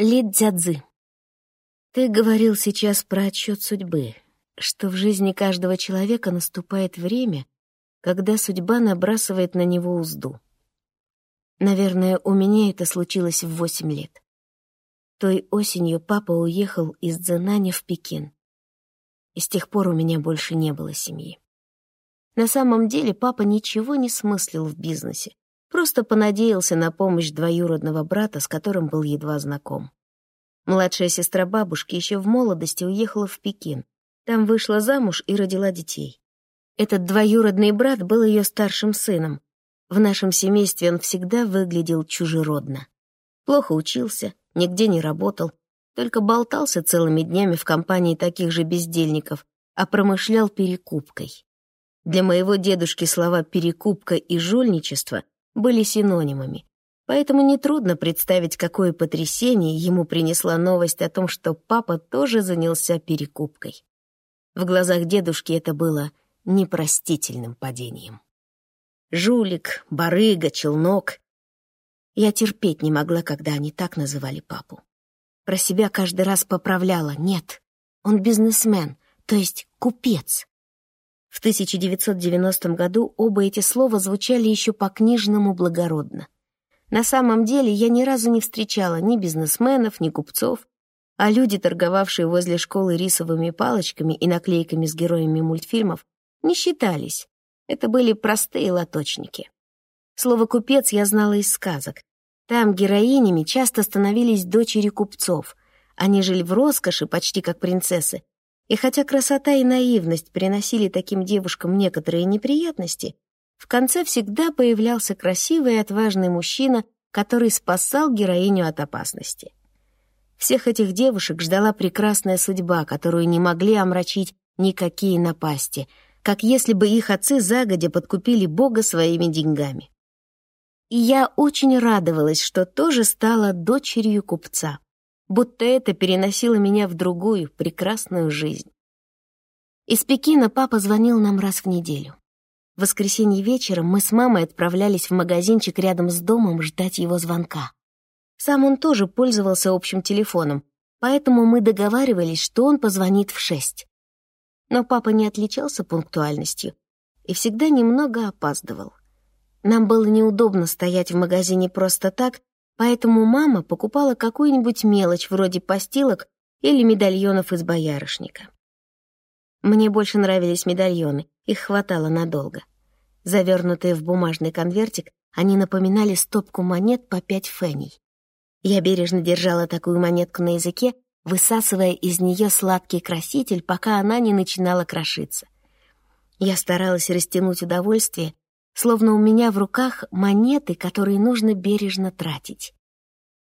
Ли Дзядзы. Ты говорил сейчас про отчет судьбы, что в жизни каждого человека наступает время, когда судьба набрасывает на него узду. Наверное, у меня это случилось в восемь лет. Той осенью папа уехал из Дзенаня в Пекин. И с тех пор у меня больше не было семьи. На самом деле папа ничего не смыслил в бизнесе, просто понадеялся на помощь двоюродного брата, с которым был едва знаком. Младшая сестра бабушки еще в молодости уехала в Пекин. Там вышла замуж и родила детей. Этот двоюродный брат был ее старшим сыном. В нашем семействе он всегда выглядел чужеродно. Плохо учился, нигде не работал, только болтался целыми днями в компании таких же бездельников, а промышлял перекупкой. Для моего дедушки слова «перекупка» и «жульничество» были синонимами, поэтому нетрудно представить, какое потрясение ему принесла новость о том, что папа тоже занялся перекупкой. В глазах дедушки это было непростительным падением. Жулик, барыга, челнок. Я терпеть не могла, когда они так называли папу. Про себя каждый раз поправляла. Нет, он бизнесмен, то есть купец. В 1990 году оба эти слова звучали еще по-книжному благородно. На самом деле я ни разу не встречала ни бизнесменов, ни купцов, а люди, торговавшие возле школы рисовыми палочками и наклейками с героями мультфильмов, не считались. Это были простые лоточники. Слово «купец» я знала из сказок. Там героинями часто становились дочери купцов. Они жили в роскоши, почти как принцессы, и хотя красота и наивность приносили таким девушкам некоторые неприятности, в конце всегда появлялся красивый и отважный мужчина, который спасал героиню от опасности. Всех этих девушек ждала прекрасная судьба, которую не могли омрачить никакие напасти, как если бы их отцы загодя подкупили Бога своими деньгами. И я очень радовалась, что тоже стала дочерью купца будто это переносило меня в другую, прекрасную жизнь. Из Пекина папа звонил нам раз в неделю. В воскресенье вечером мы с мамой отправлялись в магазинчик рядом с домом ждать его звонка. Сам он тоже пользовался общим телефоном, поэтому мы договаривались, что он позвонит в шесть. Но папа не отличался пунктуальностью и всегда немного опаздывал. Нам было неудобно стоять в магазине просто так, Поэтому мама покупала какую-нибудь мелочь вроде постилок или медальонов из боярышника. Мне больше нравились медальоны, их хватало надолго. Завернутые в бумажный конвертик, они напоминали стопку монет по пять феней. Я бережно держала такую монетку на языке, высасывая из нее сладкий краситель, пока она не начинала крошиться. Я старалась растянуть удовольствие, словно у меня в руках монеты, которые нужно бережно тратить.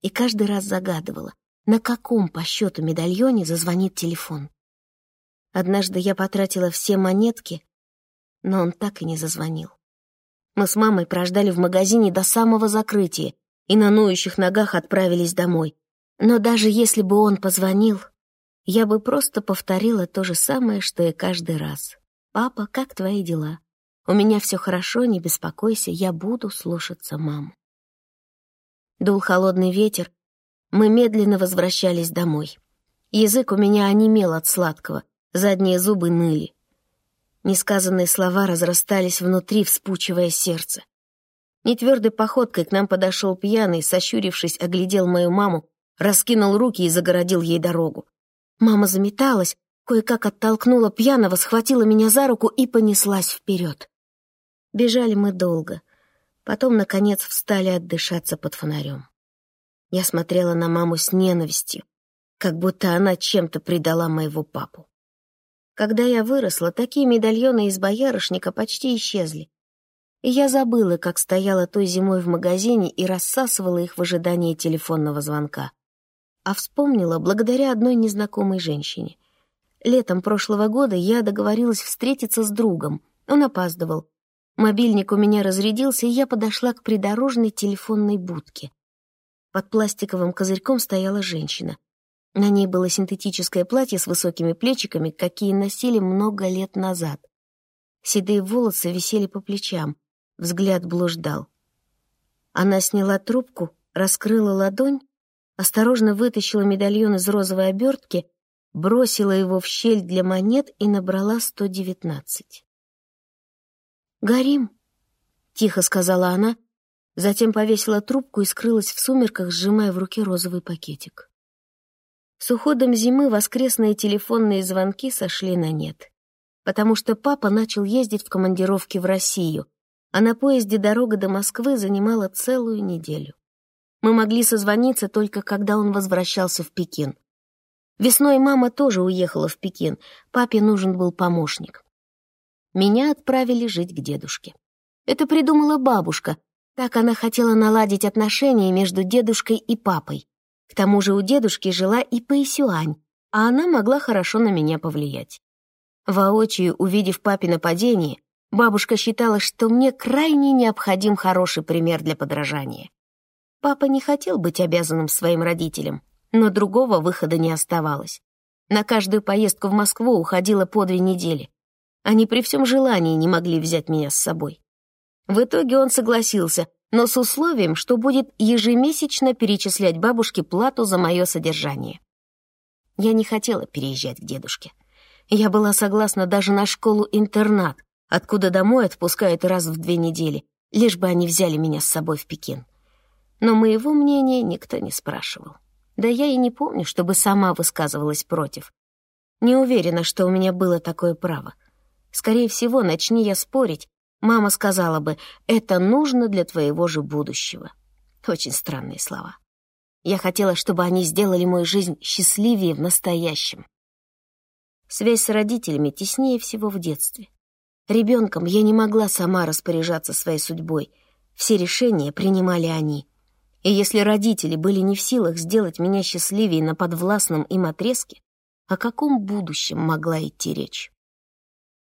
И каждый раз загадывала, на каком по счету медальоне зазвонит телефон. Однажды я потратила все монетки, но он так и не зазвонил. Мы с мамой прождали в магазине до самого закрытия и на ноющих ногах отправились домой. Но даже если бы он позвонил, я бы просто повторила то же самое, что и каждый раз. «Папа, как твои дела?» У меня все хорошо, не беспокойся, я буду слушаться маму. Дул холодный ветер. Мы медленно возвращались домой. Язык у меня онемел от сладкого, задние зубы ныли. Несказанные слова разрастались внутри, вспучивая сердце. Нетвердой походкой к нам подошел пьяный, сощурившись, оглядел мою маму, раскинул руки и загородил ей дорогу. Мама заметалась, кое-как оттолкнула пьяного, схватила меня за руку и понеслась вперед. Бежали мы долго. Потом, наконец, встали отдышаться под фонарем. Я смотрела на маму с ненавистью, как будто она чем-то предала моего папу. Когда я выросла, такие медальоны из боярышника почти исчезли. И я забыла, как стояла той зимой в магазине и рассасывала их в ожидании телефонного звонка. А вспомнила благодаря одной незнакомой женщине. Летом прошлого года я договорилась встретиться с другом. Он опаздывал, Мобильник у меня разрядился, и я подошла к придорожной телефонной будке. Под пластиковым козырьком стояла женщина. На ней было синтетическое платье с высокими плечиками, какие носили много лет назад. Седые волосы висели по плечам, взгляд блуждал. Она сняла трубку, раскрыла ладонь, осторожно вытащила медальон из розовой обертки, бросила его в щель для монет и набрала 119. «Горим», — тихо сказала она, затем повесила трубку и скрылась в сумерках, сжимая в руке розовый пакетик. С уходом зимы воскресные телефонные звонки сошли на нет, потому что папа начал ездить в командировки в Россию, а на поезде дорога до Москвы занимала целую неделю. Мы могли созвониться только когда он возвращался в Пекин. Весной мама тоже уехала в Пекин, папе нужен был помощник. Меня отправили жить к дедушке. Это придумала бабушка, так она хотела наладить отношения между дедушкой и папой. К тому же у дедушки жила и Пэйсюань, а она могла хорошо на меня повлиять. Воочию, увидев папино падение, бабушка считала, что мне крайне необходим хороший пример для подражания. Папа не хотел быть обязанным своим родителям, но другого выхода не оставалось. На каждую поездку в Москву уходила по две недели. Они при всем желании не могли взять меня с собой. В итоге он согласился, но с условием, что будет ежемесячно перечислять бабушке плату за мое содержание. Я не хотела переезжать к дедушке. Я была согласна даже на школу-интернат, откуда домой отпускают раз в две недели, лишь бы они взяли меня с собой в Пекин но моего мнения никто не спрашивал. Да я и не помню, чтобы сама высказывалась против. Не уверена, что у меня было такое право. Скорее всего, начни я спорить, мама сказала бы, это нужно для твоего же будущего. Очень странные слова. Я хотела, чтобы они сделали мою жизнь счастливее в настоящем. Связь с родителями теснее всего в детстве. Ребенком я не могла сама распоряжаться своей судьбой. Все решения принимали они. И если родители были не в силах сделать меня счастливее на подвластном им отрезке, о каком будущем могла идти речь?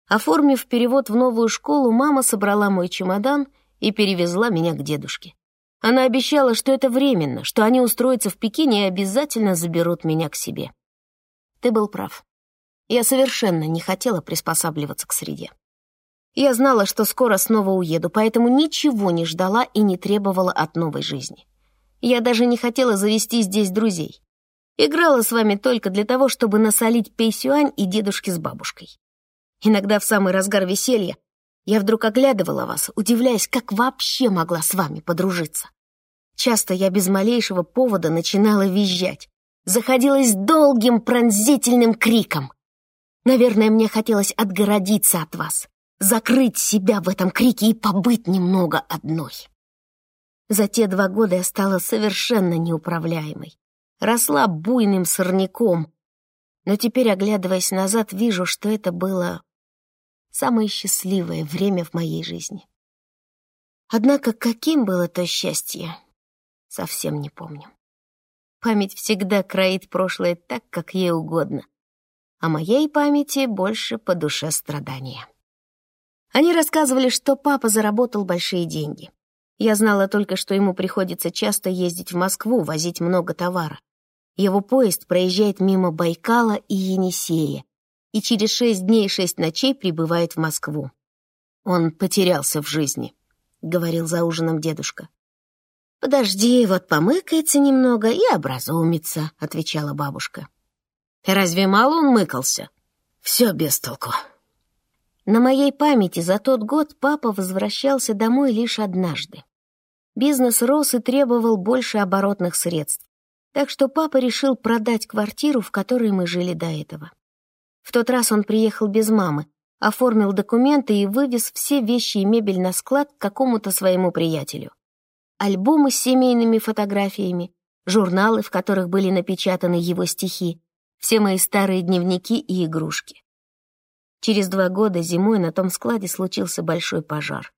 Оформив перевод в новую школу, мама собрала мой чемодан и перевезла меня к дедушке. Она обещала, что это временно, что они устроятся в Пекине и обязательно заберут меня к себе. Ты был прав. Я совершенно не хотела приспосабливаться к среде. Я знала, что скоро снова уеду, поэтому ничего не ждала и не требовала от новой жизни. Я даже не хотела завести здесь друзей. Играла с вами только для того, чтобы насолить Пейсюань и дедушке с бабушкой. Иногда в самый разгар веселья я вдруг оглядывала вас, удивляясь, как вообще могла с вами подружиться. Часто я без малейшего повода начинала визжать, заходилась долгим пронзительным криком. Наверное, мне хотелось отгородиться от вас, закрыть себя в этом крике и побыть немного одной. За те два года я стала совершенно неуправляемой. Росла буйным сорняком. Но теперь, оглядываясь назад, вижу, что это было самое счастливое время в моей жизни. Однако каким было то счастье, совсем не помню. Память всегда кроит прошлое так, как ей угодно, а моей памяти больше по душе страдания. Они рассказывали, что папа заработал большие деньги. Я знала только, что ему приходится часто ездить в Москву, возить много товара. Его поезд проезжает мимо Байкала и Енисея, и через шесть дней и шесть ночей прибывает в Москву. «Он потерялся в жизни», — говорил за ужином дедушка. «Подожди, вот помыкается немного и образумится», — отвечала бабушка. «Разве мало он мыкался?» «Все без толку». На моей памяти за тот год папа возвращался домой лишь однажды. Бизнес рос и требовал больше оборотных средств, так что папа решил продать квартиру, в которой мы жили до этого. В тот раз он приехал без мамы, оформил документы и вывез все вещи и мебель на склад к какому-то своему приятелю. Альбомы с семейными фотографиями, журналы, в которых были напечатаны его стихи, все мои старые дневники и игрушки. Через два года зимой на том складе случился большой пожар,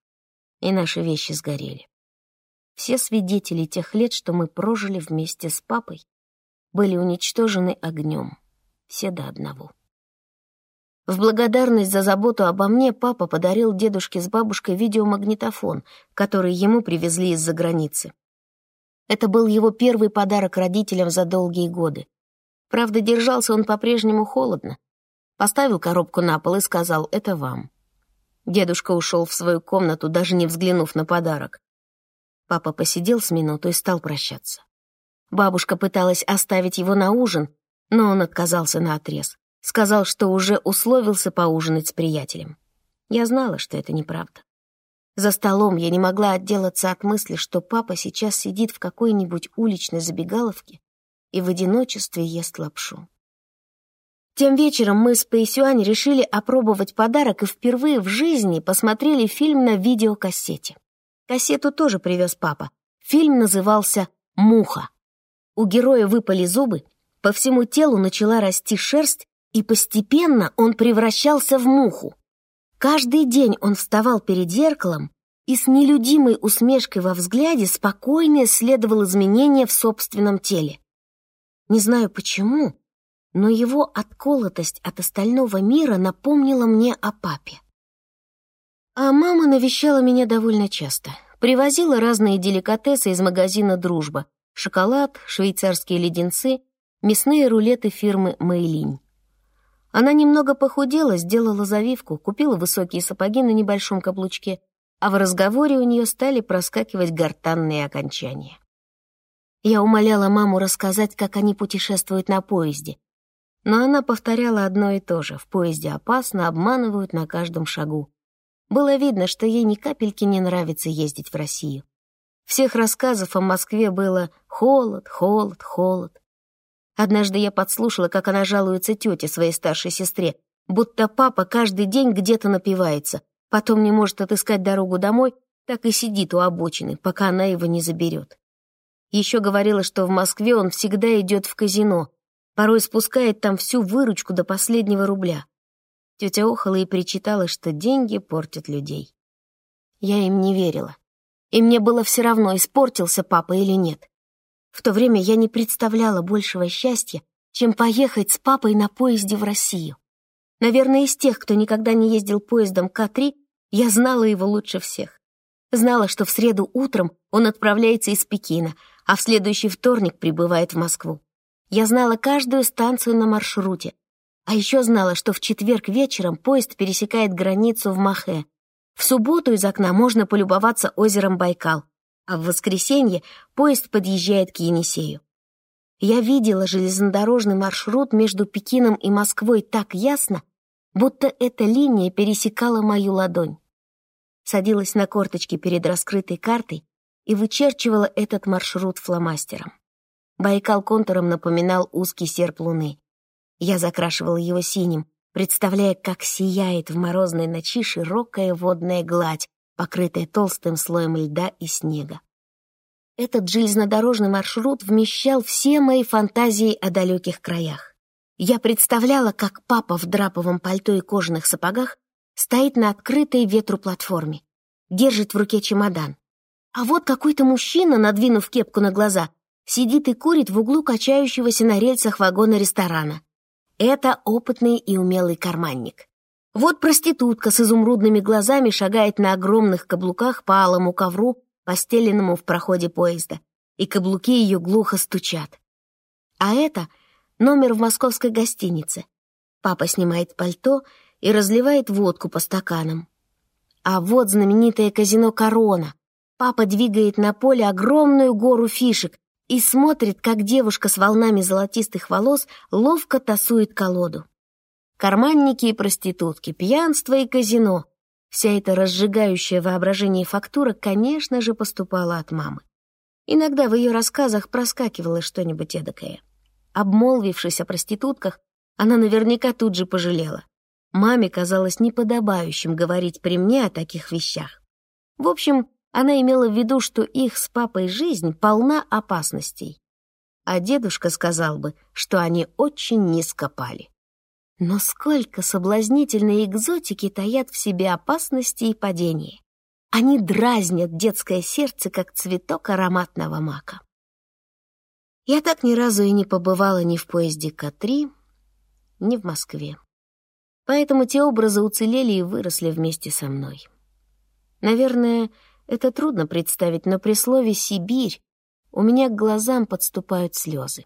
и наши вещи сгорели. Все свидетели тех лет, что мы прожили вместе с папой, были уничтожены огнем, все до одного. В благодарность за заботу обо мне папа подарил дедушке с бабушкой видеомагнитофон, который ему привезли из-за границы. Это был его первый подарок родителям за долгие годы. Правда, держался он по-прежнему холодно. Поставил коробку на пол и сказал «это вам». Дедушка ушел в свою комнату, даже не взглянув на подарок. Папа посидел с минуту и стал прощаться. Бабушка пыталась оставить его на ужин, но он отказался на отрез. Сказал, что уже условился поужинать с приятелем. Я знала, что это неправда. За столом я не могла отделаться от мысли, что папа сейчас сидит в какой-нибудь уличной забегаловке и в одиночестве ест лапшу. Тем вечером мы с Пэйсюань решили опробовать подарок и впервые в жизни посмотрели фильм на видеокассете. Кассету тоже привез папа. Фильм назывался «Муха». У героя выпали зубы, по всему телу начала расти шерсть, и постепенно он превращался в муху. Каждый день он вставал перед зеркалом и с нелюдимой усмешкой во взгляде спокойно исследовал изменения в собственном теле. Не знаю почему, но его отколотость от остального мира напомнила мне о папе. А мама навещала меня довольно часто. Привозила разные деликатесы из магазина «Дружба», шоколад, швейцарские леденцы, мясные рулеты фирмы «Мэйлинь». Она немного похудела, сделала завивку, купила высокие сапоги на небольшом каблучке, а в разговоре у нее стали проскакивать гортанные окончания. Я умоляла маму рассказать, как они путешествуют на поезде, но она повторяла одно и то же. В поезде опасно, обманывают на каждом шагу. Было видно, что ей ни капельки не нравится ездить в Россию. Всех рассказов о Москве было «холод, холод, холод». Однажды я подслушала, как она жалуется тете своей старшей сестре, будто папа каждый день где-то напивается, потом не может отыскать дорогу домой, так и сидит у обочины, пока она его не заберет. Еще говорила, что в Москве он всегда идет в казино, порой спускает там всю выручку до последнего рубля. Тетя охала и причитала, что деньги портят людей. Я им не верила. И мне было все равно, испортился папа или нет. В то время я не представляла большего счастья, чем поехать с папой на поезде в Россию. Наверное, из тех, кто никогда не ездил поездом К-3, я знала его лучше всех. Знала, что в среду утром он отправляется из Пекина, а в следующий вторник прибывает в Москву. Я знала каждую станцию на маршруте. А еще знала, что в четверг вечером поезд пересекает границу в Махе. В субботу из окна можно полюбоваться озером Байкал, а в воскресенье поезд подъезжает к Енисею. Я видела железнодорожный маршрут между Пекином и Москвой так ясно, будто эта линия пересекала мою ладонь. Садилась на корточки перед раскрытой картой и вычерчивала этот маршрут фломастером. Байкал контуром напоминал узкий серп луны. Я закрашивала его синим, представляя, как сияет в морозной ночи широкая водная гладь, покрытая толстым слоем льда и снега. Этот железнодорожный маршрут вмещал все мои фантазии о далеких краях. Я представляла, как папа в драповом пальто и кожаных сапогах стоит на открытой ветру платформе, держит в руке чемодан. А вот какой-то мужчина, надвинув кепку на глаза, сидит и курит в углу качающегося на рельсах вагона ресторана. Это опытный и умелый карманник. Вот проститутка с изумрудными глазами шагает на огромных каблуках по алому ковру, постеленному в проходе поезда, и каблуки ее глухо стучат. А это номер в московской гостинице. Папа снимает пальто и разливает водку по стаканам. А вот знаменитое казино «Корона». Папа двигает на поле огромную гору фишек, и смотрит, как девушка с волнами золотистых волос ловко тасует колоду. Карманники и проститутки, пьянство и казино. Вся эта разжигающая воображение фактура, конечно же, поступала от мамы. Иногда в ее рассказах проскакивало что-нибудь эдакое. Обмолвившись о проститутках, она наверняка тут же пожалела. Маме казалось неподобающим говорить при мне о таких вещах. В общем, она имела в виду, что их с папой жизнь полна опасностей. А дедушка сказал бы, что они очень низко пали. Но сколько соблазнительной экзотики таят в себе опасности и падения. Они дразнят детское сердце, как цветок ароматного мака. Я так ни разу и не побывала ни в поезде К-3, ни в Москве. Поэтому те образы уцелели и выросли вместе со мной. Наверное, это трудно представить, но при слове «Сибирь» у меня к глазам подступают слезы.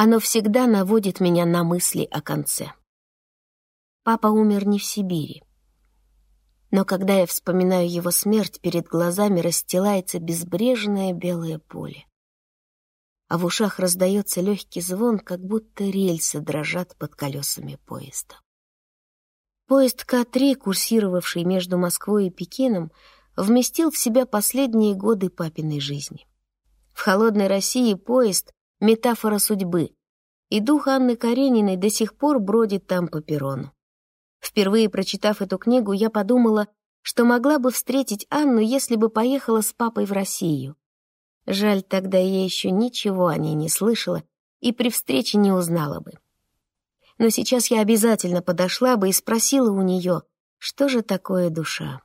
Оно всегда наводит меня на мысли о конце. Папа умер не в Сибири. Но когда я вспоминаю его смерть, перед глазами расстилается безбрежное белое поле. а в ушах раздается легкий звон, как будто рельсы дрожат под колесами поезда. Поезд К-3, курсировавший между Москвой и Пекином, вместил в себя последние годы папиной жизни. В холодной России поезд — метафора судьбы, и дух Анны Карениной до сих пор бродит там по перрону. Впервые прочитав эту книгу, я подумала, что могла бы встретить Анну, если бы поехала с папой в Россию. Жаль, тогда я еще ничего о ней не слышала и при встрече не узнала бы но сейчас я обязательно подошла бы и спросила у нее, что же такое душа.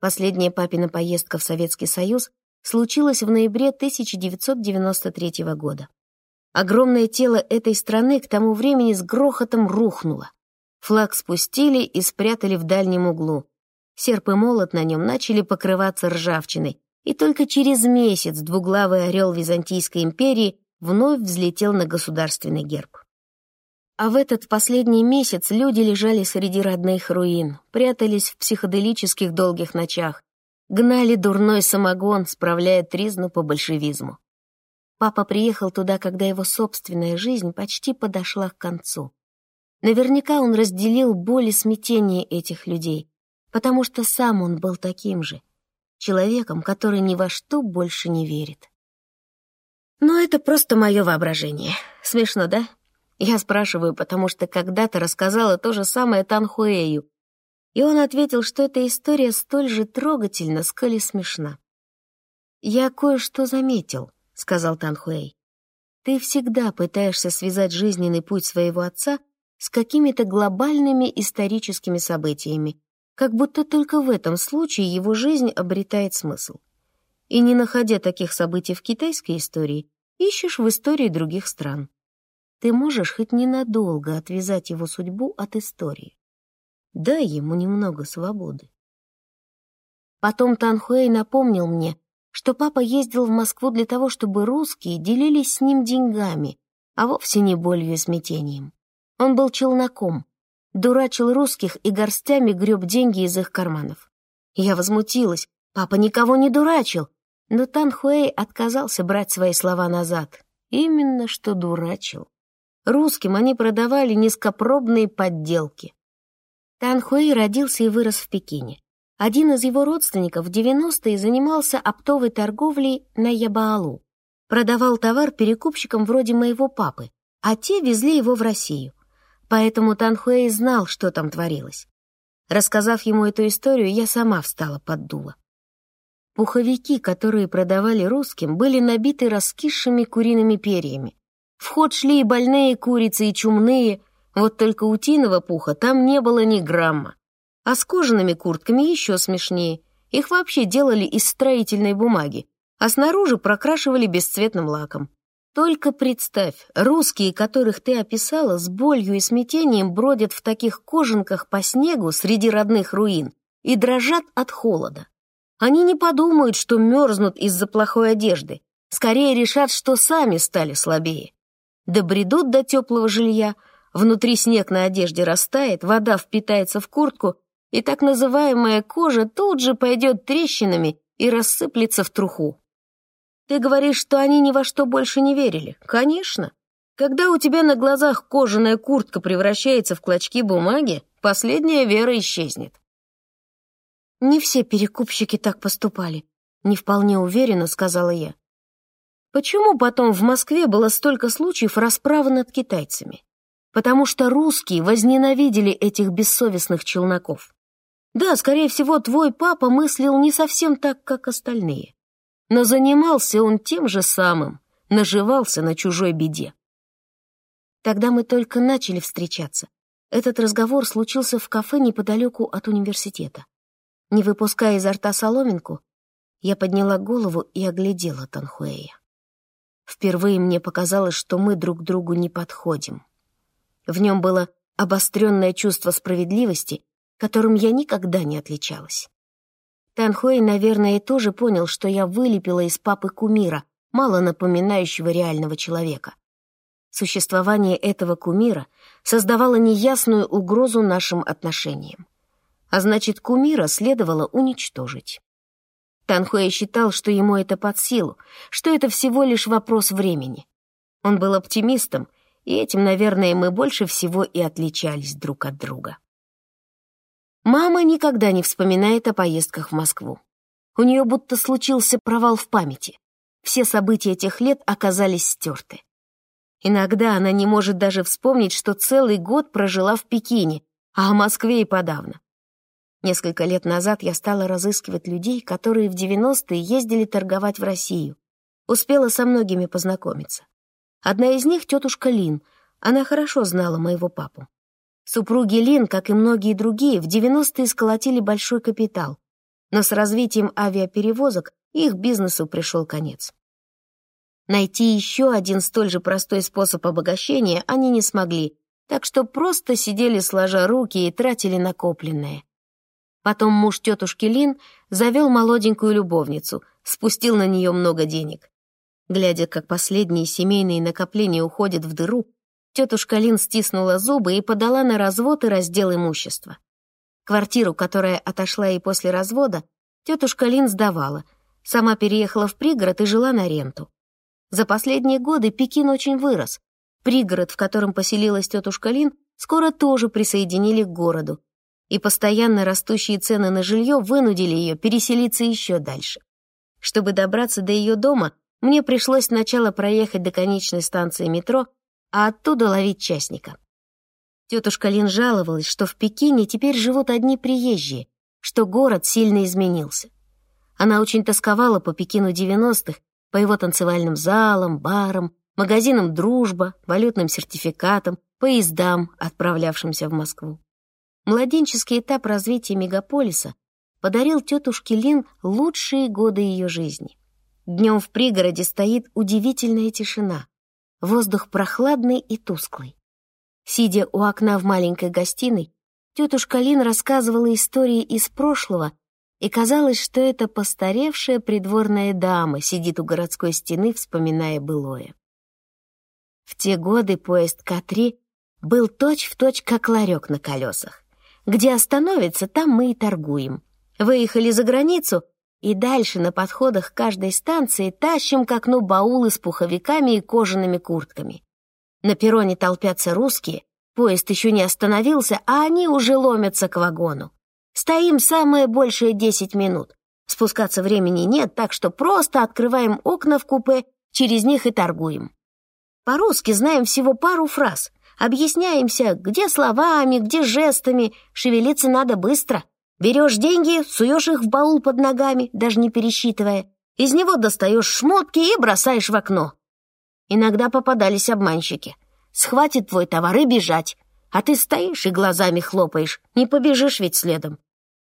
Последняя папина поездка в Советский Союз случилась в ноябре 1993 года. Огромное тело этой страны к тому времени с грохотом рухнуло. Флаг спустили и спрятали в дальнем углу. Серп и молот на нем начали покрываться ржавчиной, и только через месяц двуглавый орел Византийской империи вновь взлетел на государственный герб. А в этот последний месяц люди лежали среди родных руин, прятались в психоделических долгих ночах, гнали дурной самогон, справляя тризну по большевизму. Папа приехал туда, когда его собственная жизнь почти подошла к концу. Наверняка он разделил боль и смятение этих людей, потому что сам он был таким же, человеком, который ни во что больше не верит. Но это просто мое воображение. Смешно, да? Я спрашиваю, потому что когда-то рассказала то же самое Танхуэю, и он ответил, что эта история столь же трогательна, сколь и смешна. «Я кое-что заметил», — сказал Танхуэй. «Ты всегда пытаешься связать жизненный путь своего отца с какими-то глобальными историческими событиями, как будто только в этом случае его жизнь обретает смысл. И не находя таких событий в китайской истории, ищешь в истории других стран ты можешь хоть ненадолго отвязать его судьбу от истории. Дай ему немного свободы. Потом Танхуэй напомнил мне, что папа ездил в Москву для того, чтобы русские делились с ним деньгами, а вовсе не болью и смятением. Он был челноком, дурачил русских и горстями греб деньги из их карманов. Я возмутилась, папа никого не дурачил, но Танхуэй отказался брать свои слова назад. Именно что дурачил. Русским они продавали низкопробные подделки. Танхуэй родился и вырос в Пекине. Один из его родственников в 90-е занимался оптовой торговлей на Ябаалу. Продавал товар перекупщикам вроде моего папы, а те везли его в Россию. Поэтому Танхуэй знал, что там творилось. Рассказав ему эту историю, я сама встала под дуло. Пуховики, которые продавали русским, были набиты раскисшими куриными перьями. В ход шли и больные курицы, и чумные, вот только утиного пуха там не было ни грамма. А с кожаными куртками еще смешнее. Их вообще делали из строительной бумаги, а снаружи прокрашивали бесцветным лаком. Только представь, русские, которых ты описала, с болью и смятением бродят в таких кожанках по снегу среди родных руин и дрожат от холода. Они не подумают, что мерзнут из-за плохой одежды, скорее решат, что сами стали слабее добредут до теплого жилья, внутри снег на одежде растает, вода впитается в куртку, и так называемая кожа тут же пойдет трещинами и рассыплется в труху. Ты говоришь, что они ни во что больше не верили. Конечно. Когда у тебя на глазах кожаная куртка превращается в клочки бумаги, последняя вера исчезнет. Не все перекупщики так поступали, не вполне уверенно сказала я. Почему потом в Москве было столько случаев расправы над китайцами? Потому что русские возненавидели этих бессовестных челноков. Да, скорее всего, твой папа мыслил не совсем так, как остальные. Но занимался он тем же самым, наживался на чужой беде. Тогда мы только начали встречаться. Этот разговор случился в кафе неподалеку от университета. Не выпуская изо рта соломинку, я подняла голову и оглядела Танхуэя. Впервые мне показалось, что мы друг другу не подходим. В нем было обостренное чувство справедливости, которым я никогда не отличалась. Танхуэй, наверное, тоже понял, что я вылепила из папы кумира, мало напоминающего реального человека. Существование этого кумира создавало неясную угрозу нашим отношениям. А значит, кумира следовало уничтожить. Танхуэ считал, что ему это под силу, что это всего лишь вопрос времени. Он был оптимистом, и этим, наверное, мы больше всего и отличались друг от друга. Мама никогда не вспоминает о поездках в Москву. У нее будто случился провал в памяти. Все события тех лет оказались стерты. Иногда она не может даже вспомнить, что целый год прожила в Пекине, а о Москве и подавно. Несколько лет назад я стала разыскивать людей, которые в 90-е ездили торговать в Россию. Успела со многими познакомиться. Одна из них — тетушка Лин. Она хорошо знала моего папу. Супруги Лин, как и многие другие, в 90-е сколотили большой капитал. Но с развитием авиаперевозок их бизнесу пришел конец. Найти еще один столь же простой способ обогащения они не смогли, так что просто сидели сложа руки и тратили накопленное. Потом муж тетушки Лин завел молоденькую любовницу, спустил на нее много денег. Глядя, как последние семейные накопления уходят в дыру, тетушка Лин стиснула зубы и подала на развод и раздел имущества. Квартиру, которая отошла ей после развода, тетушка Лин сдавала, сама переехала в пригород и жила на ренту. За последние годы Пекин очень вырос. Пригород, в котором поселилась тетушка Лин, скоро тоже присоединили к городу, и постоянно растущие цены на жилье вынудили ее переселиться еще дальше. Чтобы добраться до ее дома, мне пришлось сначала проехать до конечной станции метро, а оттуда ловить частника. Тетушка Лин жаловалась, что в Пекине теперь живут одни приезжие, что город сильно изменился. Она очень тосковала по Пекину 90-х по его танцевальным залам, барам, магазинам «Дружба», валютным сертификатам, поездам, отправлявшимся в Москву. Младенческий этап развития мегаполиса подарил тетушке Лин лучшие годы ее жизни. Днем в пригороде стоит удивительная тишина. Воздух прохладный и тусклый. Сидя у окна в маленькой гостиной, тетушка Лин рассказывала истории из прошлого и казалось, что эта постаревшая придворная дама сидит у городской стены, вспоминая былое. В те годы поезд К-3 был точь-в-точь точь как ларек на колесах. Где остановится, там мы и торгуем. Выехали за границу, и дальше на подходах каждой станции тащим к окну баулы с пуховиками и кожаными куртками. На перроне толпятся русские, поезд еще не остановился, а они уже ломятся к вагону. Стоим самое большее десять минут. Спускаться времени нет, так что просто открываем окна в купе, через них и торгуем. По-русски знаем всего пару фраз. Объясняемся, где словами, где жестами. Шевелиться надо быстро. Берешь деньги, суешь их в баул под ногами, даже не пересчитывая. Из него достаешь шмотки и бросаешь в окно. Иногда попадались обманщики. Схватит твой товар и бежать. А ты стоишь и глазами хлопаешь. Не побежишь ведь следом.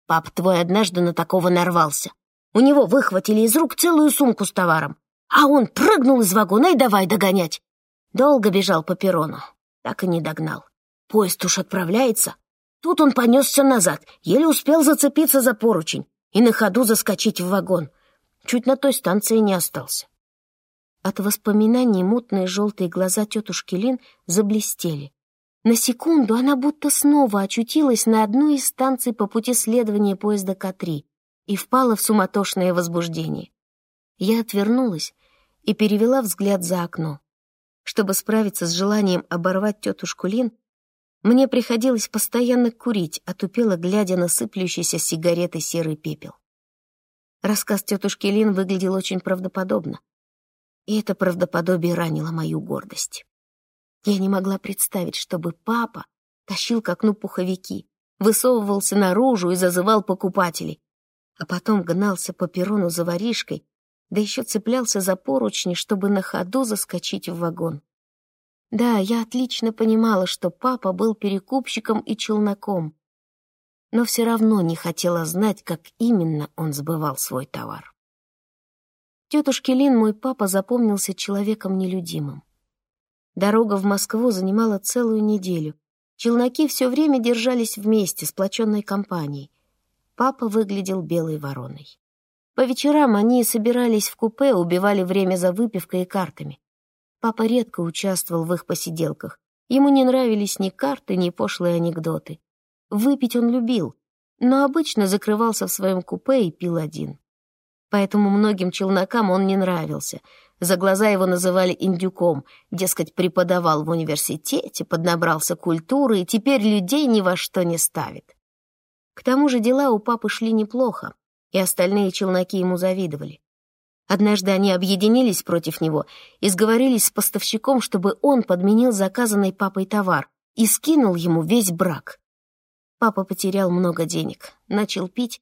Пап твой однажды на такого нарвался. У него выхватили из рук целую сумку с товаром. А он прыгнул из вагона и давай догонять. Долго бежал по перрону. Так и не догнал. Поезд уж отправляется. Тут он понесся назад, еле успел зацепиться за поручень и на ходу заскочить в вагон. Чуть на той станции не остался. От воспоминаний мутные желтые глаза тетушки Лин заблестели. На секунду она будто снова очутилась на одной из станций по пути следования поезда К-3 и впала в суматошное возбуждение. Я отвернулась и перевела взгляд за окно. Чтобы справиться с желанием оборвать тетушку Лин, мне приходилось постоянно курить, отупело глядя на сыплющийся сигареты серый пепел. Рассказ тетушки Лин выглядел очень правдоподобно, и это правдоподобие ранило мою гордость. Я не могла представить, чтобы папа тащил к окну пуховики, высовывался наружу и зазывал покупателей, а потом гнался по перрону за воришкой, да еще цеплялся за поручни, чтобы на ходу заскочить в вагон. Да, я отлично понимала, что папа был перекупщиком и челноком, но все равно не хотела знать, как именно он сбывал свой товар. Тетушке Лин мой папа запомнился человеком нелюдимым. Дорога в Москву занимала целую неделю. Челноки все время держались вместе, сплоченной компанией. Папа выглядел белой вороной. По вечерам они собирались в купе, убивали время за выпивкой и картами. Папа редко участвовал в их посиделках. Ему не нравились ни карты, ни пошлые анекдоты. Выпить он любил, но обычно закрывался в своем купе и пил один. Поэтому многим челнокам он не нравился. За глаза его называли индюком, дескать, преподавал в университете, поднабрался культуры и теперь людей ни во что не ставит. К тому же дела у папы шли неплохо, и остальные челноки ему завидовали. Однажды они объединились против него и сговорились с поставщиком, чтобы он подменил заказанный папой товар и скинул ему весь брак. Папа потерял много денег, начал пить,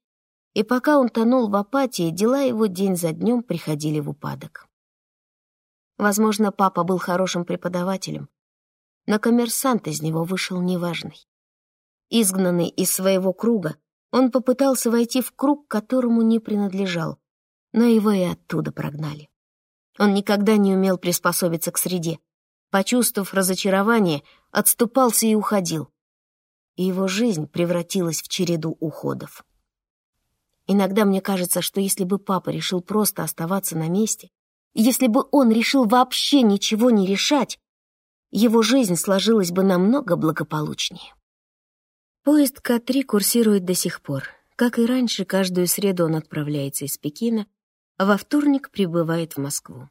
и пока он тонул в апатии, дела его день за днем приходили в упадок. Возможно, папа был хорошим преподавателем, но коммерсант из него вышел неважный. Изгнанный из своего круга, он попытался войти в круг, которому не принадлежал, но его и оттуда прогнали. Он никогда не умел приспособиться к среде. Почувствовав разочарование, отступался и уходил. И его жизнь превратилась в череду уходов. Иногда мне кажется, что если бы папа решил просто оставаться на месте, если бы он решил вообще ничего не решать, его жизнь сложилась бы намного благополучнее. Поезд К-3 курсирует до сих пор. Как и раньше, каждую среду он отправляется из Пекина, во вторник прибывает в Москву.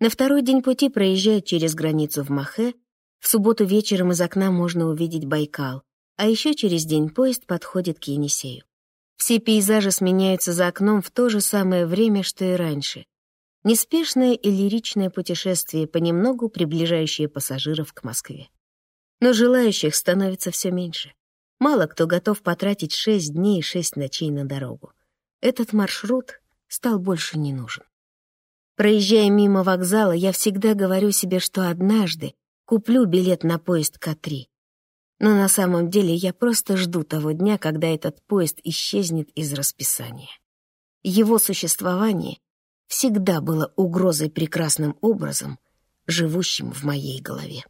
На второй день пути проезжает через границу в Махе, в субботу вечером из окна можно увидеть Байкал, а еще через день поезд подходит к Енисею. Все пейзажи сменяются за окном в то же самое время, что и раньше. Неспешное и лиричное путешествие, понемногу приближающее пассажиров к Москве. Но желающих становится все меньше. Мало кто готов потратить шесть дней и шесть ночей на дорогу. Этот маршрут стал больше не нужен. Проезжая мимо вокзала, я всегда говорю себе, что однажды куплю билет на поезд К-3. Но на самом деле я просто жду того дня, когда этот поезд исчезнет из расписания. Его существование всегда было угрозой прекрасным образом, живущим в моей голове.